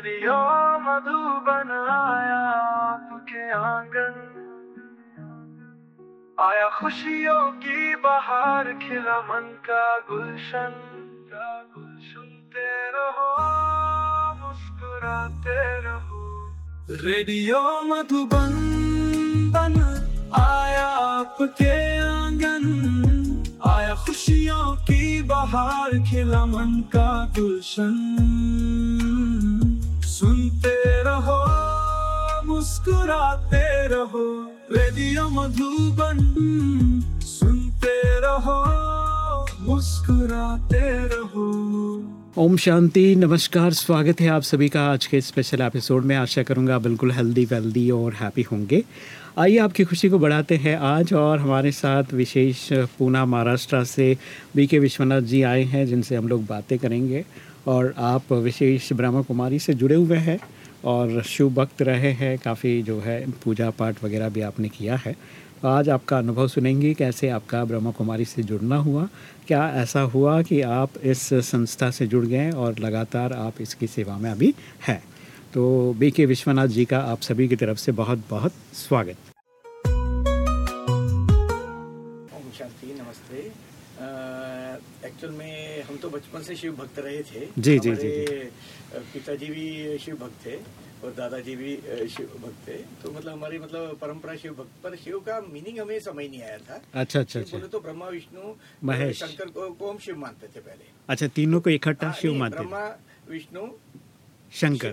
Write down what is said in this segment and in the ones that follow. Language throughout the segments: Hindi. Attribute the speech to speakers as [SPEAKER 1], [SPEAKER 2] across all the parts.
[SPEAKER 1] रेडियो मधुबन आया आपके आँगन। आया खुशियों की बहार, खिला मन का गुलशन। का सुनते रहो, मुस्कुराते रहो। रेडियो मधुबन बन आया आपके आँगन। आया खुशियों की बहार, खिला मन का गुलशन। रहो, मुस्कुराते रहो, रेडियो मधुबन सुनते रहो, मुस्कुराते रहो।
[SPEAKER 2] ओम शांति, नमस्कार, स्वागत है आप सभी का आज के स्पेशल एपिसोड में। आशा करूँगा बिल्कुल हेल्दी वेल्दी और हैप्पी होंगे। आइए आपकी खुशी को बढ़ाते हैं आज और हमारे साथ विशेष पूना महाराष्ट्र से बी के विश्वनाथ जी आए हैं, जिनसे हम लोग बातें करेंगे। और आप विशेष ब्रह्मा कुमारी से जुड़े हुए हैं। और शिव भक्त रहे हैं, काफ़ी जो है पूजा पाठ वगैरह भी आपने किया है। आज आपका अनुभव सुनेंगे, कैसे आपका ब्रह्मा कुमारी से जुड़ना हुआ। क्या ऐसा हुआ कि आप इस संस्था से जुड़ गए और लगातार आप इसकी सेवा में अभी हैं? तो बी के विश्वनाथ जी का आप सभी की तरफ़ से बहुत बहुत स्वागत।
[SPEAKER 3] तो बचपन से शिव भक्त रहे थे।
[SPEAKER 2] जी, जी, जी,
[SPEAKER 3] पिताजी भी शिव भक्त थे और दादाजी भी शिव भक्त थे। तो मतलब हमारी मतलब परंपरा शिव भक्त पर शिव का मीनिंग हमें समझ नहीं आया था।
[SPEAKER 2] अच्छा अच्छा अच्छा।
[SPEAKER 3] बोले तो ब्रह्मा विष्णु
[SPEAKER 2] महेश।
[SPEAKER 3] शंकर को, को हम शिव मानते थे पहले।
[SPEAKER 2] अच्छा तीनों को इकट्ठा
[SPEAKER 3] हाँ,
[SPEAKER 2] शिव मानते थे?
[SPEAKER 3] ब्रह्मा विष्णु
[SPEAKER 2] शंकर।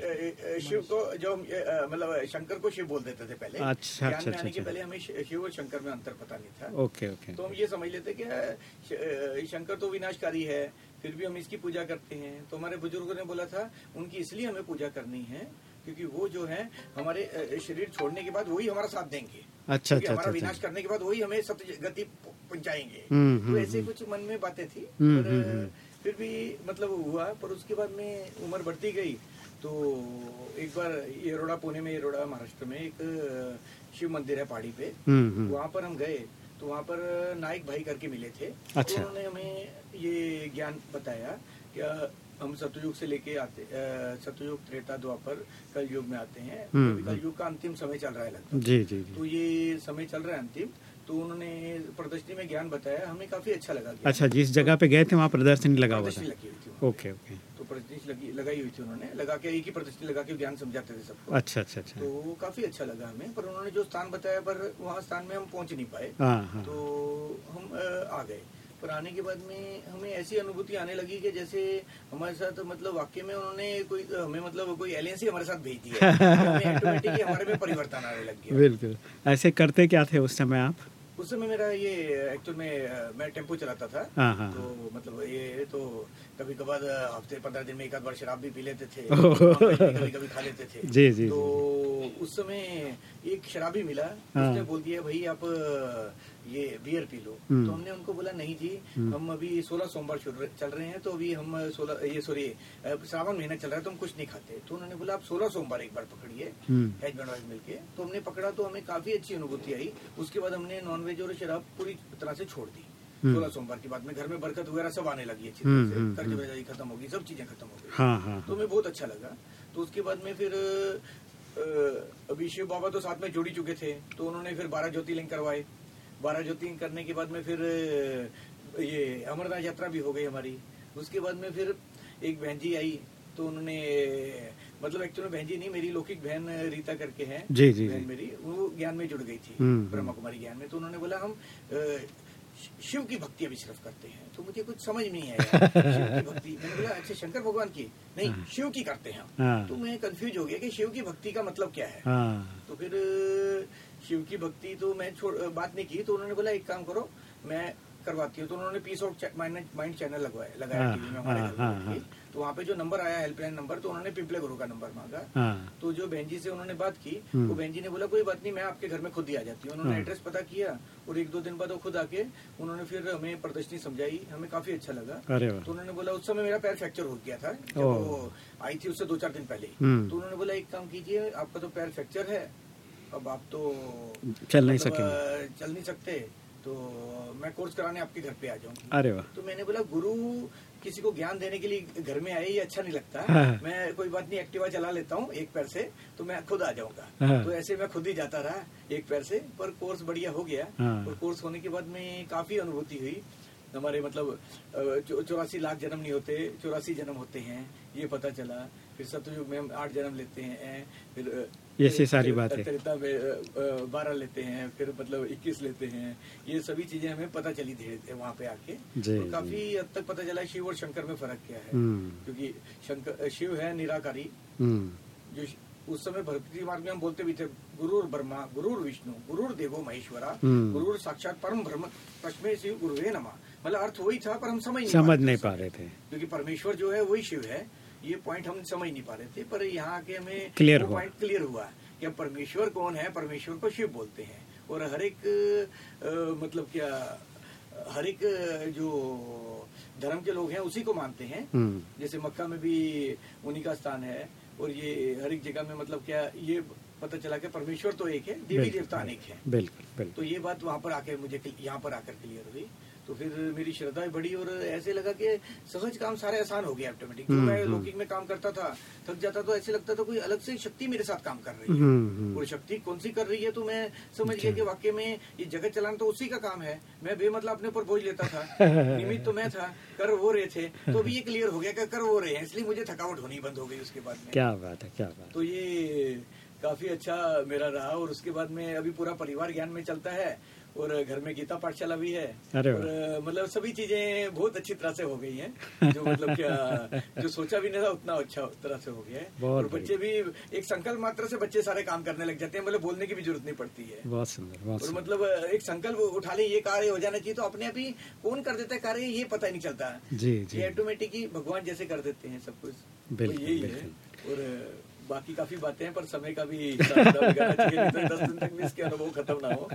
[SPEAKER 3] शिव को जो मतलब शंकर को शिव बोल देते थे पहले।
[SPEAKER 2] अच्छा, अच्छा,
[SPEAKER 3] आने के
[SPEAKER 2] अच्छा।
[SPEAKER 3] पहले हमें शिव और शंकर में अंतर पता नहीं था।
[SPEAKER 2] Okay okay.
[SPEAKER 3] तो हम ये समझ लेते कि शंकर तो विनाशकारी है फिर भी हम इसकी पूजा करते हैं। तो हमारे बुज़ुर्गों ने बोला था उनकी इसलिए हमें पूजा करनी है क्योंकि वो जो है हमारे शरीर छोड़ने के बाद वही हमारा साथ देंगे।
[SPEAKER 2] अच्छा अच्छा
[SPEAKER 3] हमारा
[SPEAKER 2] अच्छा।
[SPEAKER 3] विनाश
[SPEAKER 2] अच्छा
[SPEAKER 3] करने के बाद वही हमें सत्य गति पहुंचाएँगे।
[SPEAKER 2] हम्म,
[SPEAKER 3] तो
[SPEAKER 2] हम्म,
[SPEAKER 3] ऐसे
[SPEAKER 2] हम्म।
[SPEAKER 3] कुछ मन में बातें थी पर। फिर भी मतलब हुआ पर उसके बाद में उम्र बढ़ती गई। तो एक बार येरोड़ा पुणे में येरोड़ा महाराष्ट्र में एक शिव मंदिर है पहाड़ी पे। वहाँ पर हम गए। तो वहाँ पर नायक भाई करके मिले थे।
[SPEAKER 2] अच्छा।
[SPEAKER 3] तो उन्होंने हमें ये ज्ञान बताया कि हम सतयुग से लेके आते सतयुग त्रेता द्वापर कल युग में आते हैं। अभी कल युग का अंतिम समय चल रहा है लगभग।
[SPEAKER 2] जी जी जी।
[SPEAKER 3] तो ये समय चल रहा है अंतिम। तो उन्होंने प्रदर्शनी में ज्ञान बताया। हमें काफ़ी अच्छा लगा
[SPEAKER 2] अच्छा जिस जगह पे गए थे वहाँ प्रदर्शनी लगा हुआ था। Okay okay.
[SPEAKER 3] लगी लगाई हुई थी उन्होंने लगा के एक ही प्रदर्शनी लगा के ज्ञान समझाते थे सबको।
[SPEAKER 2] अच्छा अच्छा अच्छा।
[SPEAKER 3] तो वो काफ़ी अच्छा लगा हमें पर उन्होंने जो स्थान बताया पर वहाँ स्थान में हम पहुँच नहीं पाए।
[SPEAKER 2] हाँ हाँ।
[SPEAKER 3] तो हम आ गए। पर आने के बाद में हमें ऐसी अनुभूति आने लगी कि जैसे हमारे साथ मतलब वाक्य में उन्होंने कोई हमें मतलब कोई एलियंस ही हमारे साथ भेज दिया। तो ऑटोमेटिकली हमारे में परिवर्तन आने लग गया।
[SPEAKER 2] बिल्कुल। ऐसे करते क्या थे उस समय आप?
[SPEAKER 3] उस समय मेरा ये एक्चुअल में मैं टेंपो चलाता था।
[SPEAKER 2] हाँ
[SPEAKER 3] तो मतलब ये तो कभी कभार हफ़्ते पंद्रह दिन में एक आध बार शराब भी पी लेते थे कभी कभी खा लेते थे
[SPEAKER 2] जी, जी,
[SPEAKER 3] तो उस समय एक शराबी मिला
[SPEAKER 2] हाँ।
[SPEAKER 3] उसने बोल दिया भाई आप ये बियर पी लो
[SPEAKER 2] हम्म।
[SPEAKER 3] तो हमने उनको बोला नहीं जी
[SPEAKER 2] हम्म।
[SPEAKER 3] हम अभी सोलह सोमवार चल रहे- हैं तो अभी हम सोलह ये सॉरी सावन महीना चल रहा है तो हम कुछ नहीं खाते तो उन्होंने बोला आप सोलह सोमवार एक बार पकड़िए
[SPEAKER 2] हम्म
[SPEAKER 3] हस्बैंड वाइफ मिलके तो हमने पकड़ा तो हमें काफ़ी अच्छी अनुभूति आई उसके बाद हमने नॉनवेज और शराब पूरी तरह से छोड़ दी
[SPEAKER 2] हम्म।
[SPEAKER 3] सोलह सोमवार के बाद में घर में बरकत वगैरह सब आने लगी अच्छी
[SPEAKER 2] हम्म,
[SPEAKER 3] तरह से।
[SPEAKER 2] हम्म,
[SPEAKER 3] कर्ज
[SPEAKER 2] हम्म।
[SPEAKER 3] वर्जाई खत्म होगी सब चीज़ें खत्म हो गई।
[SPEAKER 2] हाँ हाँ
[SPEAKER 3] तो हमें बहुत अच्छा लगा। तो उसके बाद में फिर अभी शिव बाबा तो साथ में जुड़ ही चुके थे तो उन्होंने फिर बारह ज्योतिर्लिंग करवाए। बारह ज्योतिर्लिंग करने के बाद में फिर ये अमरनाथ यात्रा भी हो गई हमारी। उसके बाद में फिर एक बहन जी आई तो उन्होंने मतलब एक्चुअली बहन जी नहीं मेरी लौकिक बहन रीता करके है।
[SPEAKER 2] जी, जी,
[SPEAKER 3] बहन मेरी वो ज्ञान में जुड़ गई थी
[SPEAKER 2] हम्म,
[SPEAKER 3] ब्रह्मा कुमारी ज्ञान में। तो उन्होंने बोला हम शिव की भक्ति अभी सिर्फ़ करते हैं। तो मुझे कुछ समझ नहीं आया। शिव की भक्ति मैंने बोला अच्छा शंकर भगवान की। नहीं शिव की करते हैं
[SPEAKER 2] हाँ।
[SPEAKER 3] तो मैं कंफ्यूज हो गया कि शिव की भक्ति का मतलब क्या है।
[SPEAKER 2] हाँ।
[SPEAKER 3] तो फिर शिव की भक्ति तो मैं छोड़ बात नहीं की तो उन्होंने बोला एक काम करो मैं करवाती हूँ तो उन्होंने पीस ऑफ़ माइंड चैनल लगवाया लगाया टीवी में हमारे
[SPEAKER 2] हाँ,
[SPEAKER 3] घर में
[SPEAKER 2] हाँ,
[SPEAKER 3] बैठ के।
[SPEAKER 2] हाँ।
[SPEAKER 3] तो वहाँ पे जो नंबर आया हेल्पलाइन नंबर तो उन्होंने पिपले गुरु का नंबर मांगा तो जो बहन जी से उन्होंने बात की
[SPEAKER 2] हम्म।
[SPEAKER 3] वो बहन जी ने बोला कोई बात नहीं मैं आपके घर में खुद ही आ जाती हूँ उन्होंने। एड्रेस पता किया और एक दो दिन बाद वो खुद आके उन्होंने फिर हमें प्रदर्शनी समझाई हमें काफ़ी अच्छा लगा तो उन्होंने बोला उस समय मेरा पैर फ्रैक्चर हो गया था जब वो आई थी उससे दो चार दिन पहले
[SPEAKER 2] हम्म।
[SPEAKER 3] तो उन्होंने बोला एक काम कीजिए आपका तो पैर फ्रैक्चर है अब आप तो
[SPEAKER 2] चल नहीं
[SPEAKER 3] मतलब,
[SPEAKER 2] सकेंगे
[SPEAKER 3] अ, चल नहीं सकते तो मैं कोर्स कराने आपके घर पे आ जाऊँगी।
[SPEAKER 2] अरे वाह।
[SPEAKER 3] तो मैंने बोला गुरु किसी को ज्ञान देने के लिए घर में आए ये अच्छा नहीं लगता।
[SPEAKER 2] हाँ।
[SPEAKER 3] मैं कोई बात नहीं एक्टिवा चला लेता हूँ एक पैर से तो मैं खुद आ जाऊँगा।
[SPEAKER 2] हाँ।
[SPEAKER 3] तो ऐसे मैं खुद ही जाता रहा एक पैर से पर कोर्स बढ़िया हो गया।
[SPEAKER 2] हाँ।
[SPEAKER 3] और कोर्स होने के बाद में काफ़ी अनुभूति हुई। हमारे मतलब चौरासी लाख जन्म नहीं होते चौरासी जन्म होते हैं ये पता चला। फिर सतयुग में हम आठ जन्म लेते हैं फिर
[SPEAKER 2] ये से सारी
[SPEAKER 3] बात
[SPEAKER 2] बातें।
[SPEAKER 3] त्रेता में बारह लेते हैं फिर मतलब इक्कीस लेते हैं ये सभी चीज़ें हमें पता चली धीरे वहाँ पे आके।
[SPEAKER 2] जी,
[SPEAKER 3] और काफ़ी हद तक पता चला शिव और शंकर में फ़र्क क्या है।
[SPEAKER 2] हम्म।
[SPEAKER 3] क्योंकि शंकर शिव है निराकारी।
[SPEAKER 2] हम्म।
[SPEAKER 3] जो उस समय भक्ति मार्ग में हम बोलते भी थे गुरुर ब्रह्मा गुरुर विष्णु गुरुर देवो महेश्वरा
[SPEAKER 2] हम्म।
[SPEAKER 3] गुरुर साक्षात परम ब्रह्म तस्मे शिव गुरुवे नमा। मतलब अर्थ वही था पर हम समझ नहीं
[SPEAKER 2] समझ नहीं पा रहे थे।
[SPEAKER 3] क्योंकि परमेश्वर जो है वही शिव है। ये पॉइंट हम समझ नहीं पा रहे थे पर यहाँ आके हमें
[SPEAKER 2] हुआ।
[SPEAKER 3] पॉइंट क्लियर हुआ कि परमेश्वर कौन है? परमेश्वर को शिव बोलते हैं। और हर एक अ, मतलब क्या हर एक जो धर्म के लोग हैं उसी को मानते हैं।
[SPEAKER 2] हम्म।
[SPEAKER 3] जैसे मक्का में भी उन्हीं का स्थान है और ये हर एक जगह में मतलब क्या ये पता चला कि परमेश्वर तो एक है देवी देवता अनेक है।
[SPEAKER 2] बिल्कुल बिल्कुल।
[SPEAKER 3] तो ये बात वहाँ पर आके मुझे यहाँ पर आकर क्लियर हुई। तो फिर मेरी श्रद्धा भी बढ़ी और ऐसे लगा कि सहज काम सारे आसान हो गया ऑटोमेटिक जो
[SPEAKER 2] हम्म,
[SPEAKER 3] मैं
[SPEAKER 2] हम्म।
[SPEAKER 3] लौकिक में काम करता था थक जाता तो ऐसे लगता था कोई अलग से शक्ति मेरे साथ काम कर रही है।
[SPEAKER 2] हम्म हम्म।
[SPEAKER 3] और शक्ति कौन सी कर रही है तो मैं समझ गया कि वाकई में ये जगत चलाना तो उसी का काम है। मैं बेमतलब अपने ऊपर बोझ लेता था। निमित्त तो मैं था कर वो रहे थे तो अभी ये क्लियर हो गया कि कर वो रहे हैं इसलिए मुझे थकावट होनी बंद हो गई उसके बाद में।
[SPEAKER 2] क्या बात है क्या बात।
[SPEAKER 3] तो ये काफ़ी अच्छा मेरा रहा और उसके बाद में अभी पूरा परिवार ज्ञान में चलता है। और घर में गीता पाठशाला भी है।
[SPEAKER 2] अरे
[SPEAKER 3] और मतलब सभी चीज़ें बहुत अच्छी तरह से हो गई हैं। जो मतलब क्या जो सोचा भी नहीं था उतना अच्छा तरह से हो गया है। और बच्चे भी एक संकल्प मात्र से बच्चे सारे काम करने लग जाते हैं मतलब बोलने की भी ज़रूरत नहीं पड़ती है।
[SPEAKER 2] बहुत सुंदर
[SPEAKER 3] और मतलब एक संकल्प उठा ले ये कार्य हो जाना चाहिए तो अपने आप ही कौन कर देता है कार्य ये पता ही नहीं चलता।
[SPEAKER 2] जी जी।
[SPEAKER 3] ऑटोमेटिक ही भगवान जैसे कर देते हैं सब कुछ। तो
[SPEAKER 2] बिल्कुल,
[SPEAKER 3] यही है। और बाकी काफ़ी बातें हैं पर समय का भी तो दस दिन तक इसके अनुभव खत्म ना हो।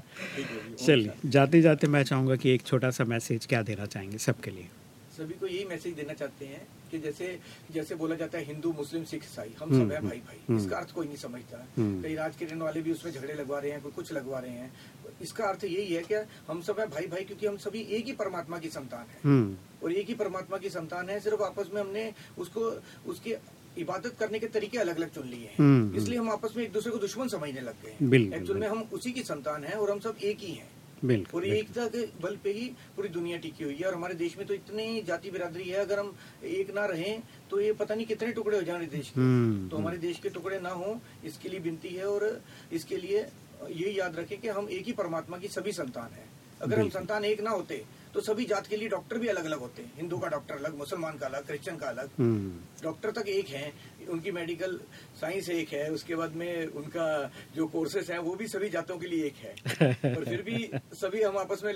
[SPEAKER 2] चलिए जाते जाते मैं चाहूँगा कि एक छोटा सा मैसेज क्या देना चाहेंगे सबके लिए?
[SPEAKER 3] सभी को यही मैसेज देना चाहते हैं कि जैसे जैसे बोला जाता है हिंदू मुस्लिम सिख ईसाई हम
[SPEAKER 2] हम्म,
[SPEAKER 3] सब है
[SPEAKER 2] हम्म,
[SPEAKER 3] भाई भाई
[SPEAKER 2] हम्म।
[SPEAKER 3] इसका अर्थ कोई नहीं समझता।
[SPEAKER 2] हम्म।
[SPEAKER 3] कई राजकिरण वाले भी उसमें झगड़े लगवा रहे हैं कोई कुछ लगवा रहे हैं। इसका अर्थ यही है कि हम सब है भाई भाई क्योंकि हम सभी एक ही परमात्मा की संतान है।
[SPEAKER 2] हम्म।
[SPEAKER 3] और एक ही परमात्मा की संतान है सिर्फ़ आपस में हमने उसको उसकी इबादत करने के तरीके अलग अलग चुन लिए
[SPEAKER 2] हम्म,
[SPEAKER 3] हैं इसलिए हम आपस में एक दूसरे को दुश्मन समझने लग गए हैं। एक्चुअल में हम उसी की संतान है और हम सब एक ही हैं।
[SPEAKER 2] बिल्कुल
[SPEAKER 3] और एकता के बल पे ही पूरी दुनिया टिकी हुई है और हमारे देश में तो इतनी जाति बिरादरी है अगर हम एक ना रहे तो ये पता नहीं कितने टुकड़े हो जाएँगे देश के।
[SPEAKER 2] हम्म,
[SPEAKER 3] तो हमारे देश के टुकड़े ना हो इसके लिए विनती है और इसके लिए ये याद रखें कि हम एक ही परमात्मा की सभी संतान है। अगर हम संतान एक ना होते तो सभी जात के लिए डॉक्टर भी अलग अलग होते हैं। हिंदू का डॉक्टर अलग मुसलमान का अलग क्रिश्चियन का अलग।
[SPEAKER 2] हम्म।
[SPEAKER 3] डॉक्टर तक एक है उनकी मेडिकल साइंस एक है उसके बाद में उनका जो कोर्सेस है वो भी सभी जातों के लिए एक है। और फिर भी सभी हम आपस में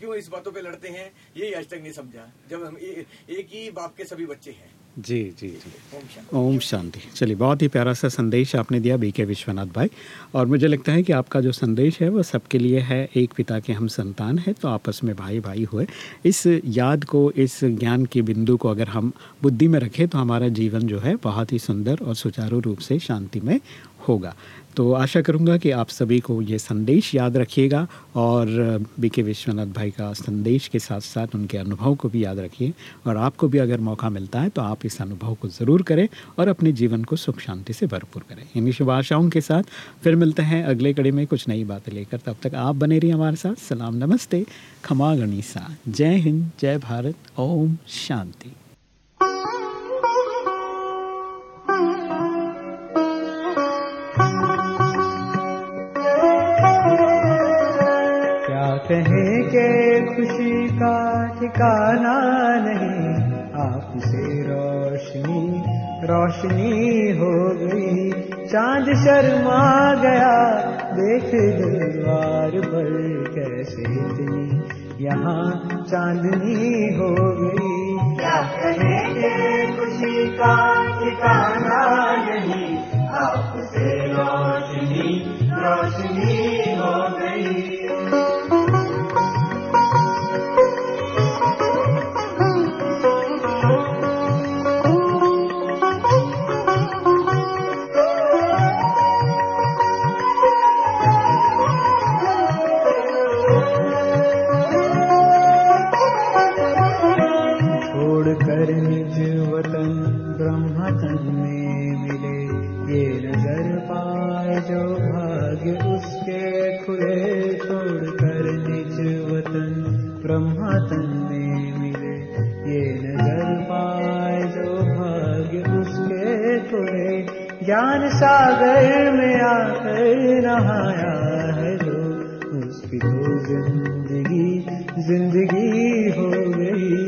[SPEAKER 3] क्यों इस बातों पर लड़ते हैं यही आज तक नहीं समझा। जब हम ए, एक ही बाप के सभी बच्चे हैं।
[SPEAKER 2] जी जी जी।
[SPEAKER 3] ओम शांति।
[SPEAKER 2] चलिए, बहुत ही प्यारा सा संदेश आपने दिया बी के विश्वनाथ भाई। और मुझे लगता है कि आपका जो संदेश है, वो सबके लिए है। एक पिता के हम संतान हैं तो आपस में भाई भाई हुए। इस याद को, इस ज्ञान के बिंदु को अगर हम बुद्धि में रखें तो हमारा जीवन जो है बहुत ही सुंदर और सुचारू रूप से शांति में होगा। तो आशा करूँगा कि आप सभी को ये संदेश याद रखिएगा और बी के विश्वनाथ भाई का संदेश के साथ साथ उनके अनुभव को भी याद रखिए। और आपको भी अगर मौका मिलता है तो आप इस अनुभव को ज़रूर करें और अपने जीवन को सुख शांति से भरपूर करें। इन्हीं शुभ आशाओं के साथ फिर मिलते हैं अगले कड़ी में कुछ नई बातें लेकर। तब तक आप बने रहिए हमारे साथ। सलाम, नमस्ते। खमा गणिसा। जय हिंद, जय भारत। ओम शांति।
[SPEAKER 4] ठिकाना नहीं। आपसे रोशनी रोशनी हो गई। चाँद शर्मा गया। देख दीवार पर कैसे इतनी। यहाँ चांदनी हो गई। क्या कहें के खुशी का ठिकाना? ज्ञान सागर में आकर नहाया है जो उसकी तो ज़िंदगी ज़िंदगी हो गई।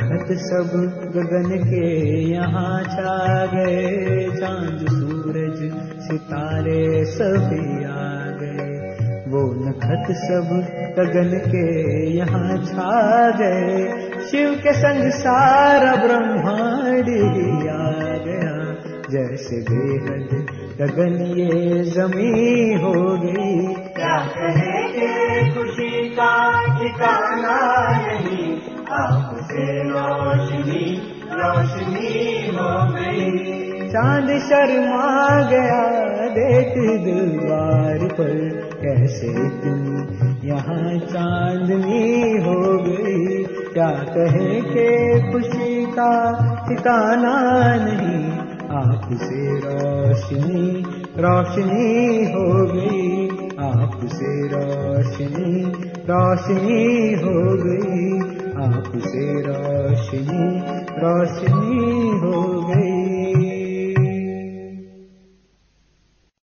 [SPEAKER 4] नखत सब गगन के यहाँ छा गए। चांद सूरज सितारे सभी आ गए। वो नखत सब गगन के यहाँ छा गए। शिव के संग सारा ब्रह्मांड आ गया। जैसे बेहद गगन ये जमी हो गई।
[SPEAKER 5] क्या कहेंगे खुशी का ठिकाना नहीं आपसे रोशनी रोशनी हो गई।
[SPEAKER 4] चाँद शर्मा गया, देख दीवार पर, कैसे तुम यहाँ चांदनी हो गई? क्या कहे के खुशी का ठिकाना नहीं? आपसे रोशनी रोशनी हो गई। आपसे रोशनी रोशनी हो गई। आपसे रोशनी रोशनी हो